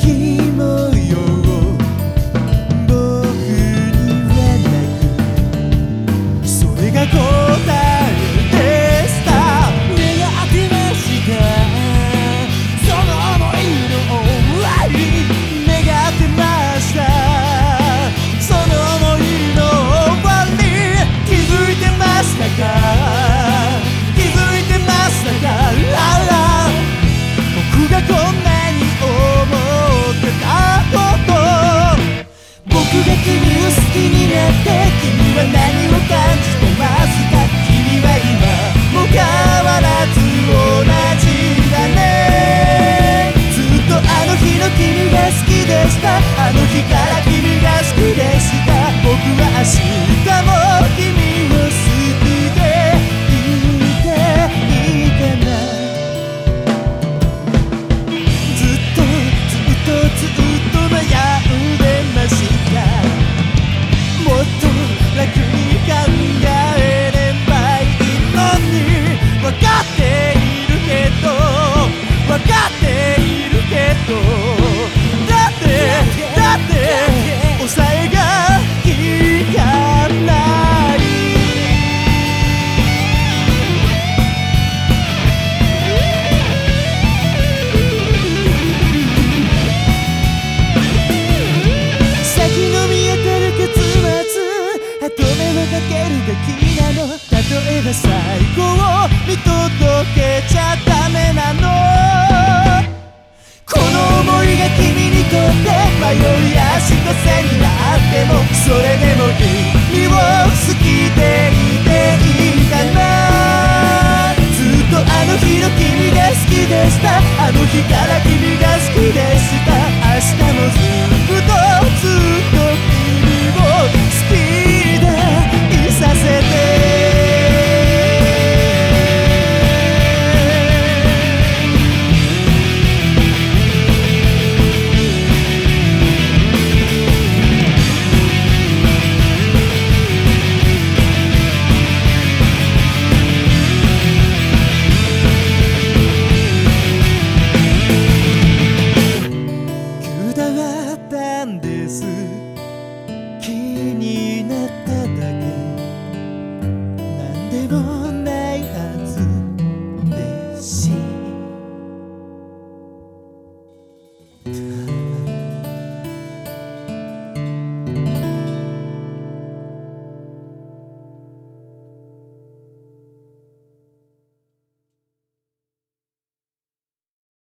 seguir. 最高を見届けちゃダメなの。この想いが君にとって迷いやしとせになってもそれでも君を好きでいていいかな。ずっとあの日の君が好きでした。あの日から君が好きでした。明日もずっとずっと